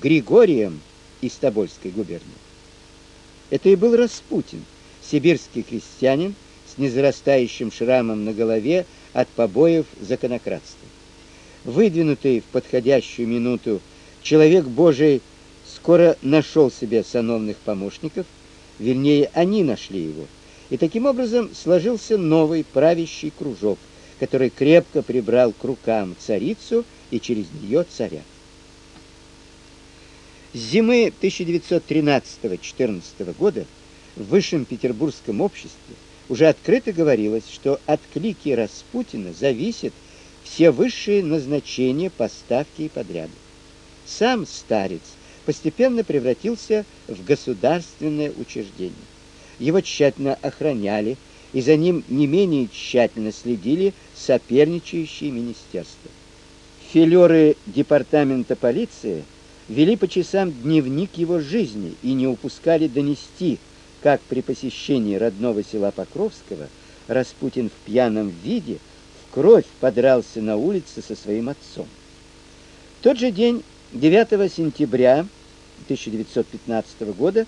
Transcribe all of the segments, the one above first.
Григорием из Тобольской губернии. Это и был Распутин, сибирский крестьянин с незарастающим шрамом на голове от побоев за конократство. Выдвинутый в подходящую минуту человек Божий скоро нашел себе сановных помощников, вернее, они нашли его. И таким образом сложился новый правящий кружок, который крепко прибрал к рукам царицу и через нее царя. Зимы 1913-14 года в высшем петербургском обществе уже открыто говорилось, что от клики Распутина зависят все высшие назначения, поставки и подряды. Сам старец постепенно превратился в государственное учреждение. Его тщательно охраняли, и за ним не менее тщательно следили соперничающие министерства. Филеры департамента полиции вели по часам дневник его жизни и не упускали донести, как при посещении родного села Покровского Распутин в пьяном виде в кровь подрался на улице со своим отцом. В тот же день 9 сентября 1915 года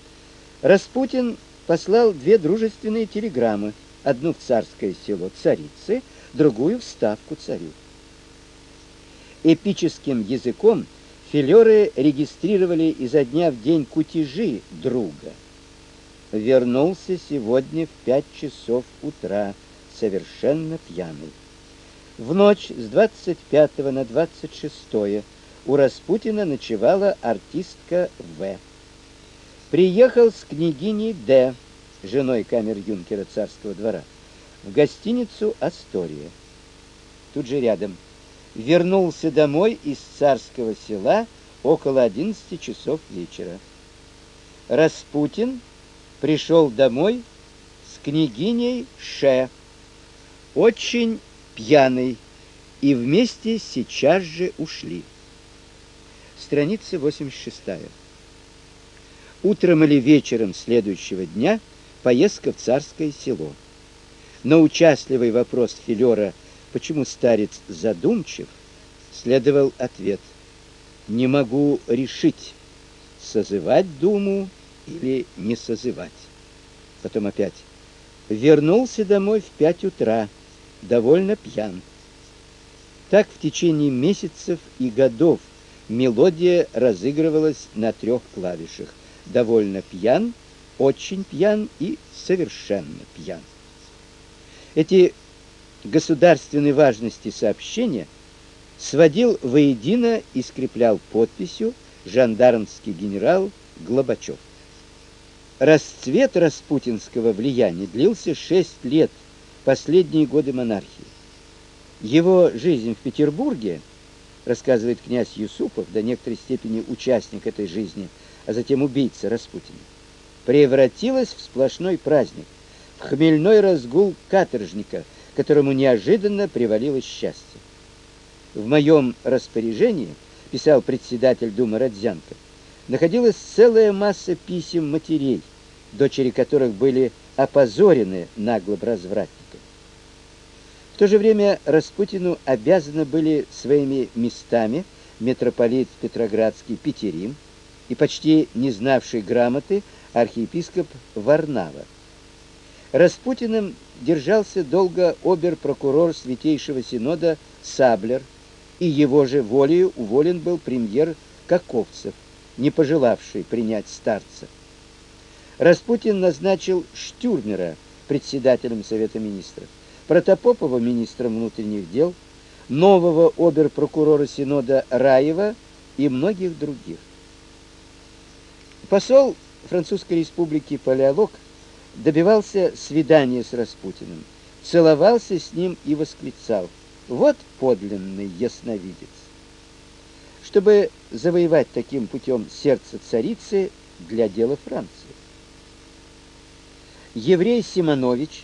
Распутин послал две дружественные телеграммы, одну в царское село Царицы, другую в ставку царю. Эпическим языком филеры регистрировали изо дня в день кутежи друга. Вернулся сегодня в пять часов утра, совершенно пьяный. В ночь с 25 на 26 у Распутина ночевала артистка В. Приехал с княгиней Д, женой камер-юнкера царского двора, в гостиницу Астория. Тут же рядом. Вернулся домой из царского села около 11 часов вечера. Распутин пришел домой с княгиней Ше, очень пьяный, и вместе сейчас же ушли страница 86. Утром или вечером следующего дня поездка в царское село. На участливый вопрос Филера, почему старец задумчив, следовал ответ: не могу решить, созывать думу или не созывать. Потом опять: вернулся домой в пять утра, довольно пьян. Так в течение месяцев и годов Мелодия разыгрывалась на трех клавишах: довольно пьян, очень пьян и совершенно пьян. Эти государственной важности сообщения сводил воедино и скреплял подписью жандармский генерал Глобачев. Расцвет распутинского влияния длился шесть лет, последние годы монархии. Его жизнь в Петербурге рассказывает князь Юсупов, до некоторой степени участник этой жизни, а затем убийца Распутина, превратилась в сплошной праздник, в хмельной разгул каторжника, которому неожиданно привалилось счастье. В моем распоряжении, писал председатель Думы Родзянко, находилась целая масса писем матерей, дочери которых были опозорены наглым развратником. В то же время Распутину обязаны были своими местами митрополит Петроградский Петерим и почти не знавший грамоты архиепископ Варнава. Распутиным держался долго обер-прокурор Святейшего Синода Саблер, и его же волею уволен был премьер Каковцев, не пожелавший принять старца. Распутин назначил Штюрмера председателем Совета министров. Протопопова министром внутренних дел, нового обер-прокурора Синода Раева и многих других. Посол Французской республики Палеолог добивался свидания с Распутиным, целовался с ним и восклицал: "Вот подлинный ясновидец". Чтобы завоевать таким путем сердце царицы для дела Франции. Еврей Симонович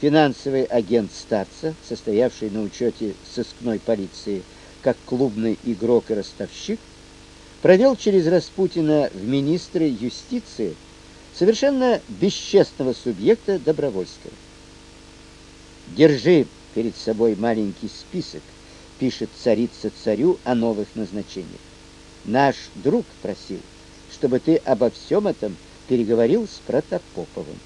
финансовый агент старца, состоявший на учете сыскной полиции как клубный игрок и ростовщик, провел через Распутина в министры юстиции совершенно бесчестного субъекта Добровольского. Держи перед собой маленький список, пишет царица царю о новых назначениях. Наш друг просил, чтобы ты обо всем этом переговорил с Протопоповым.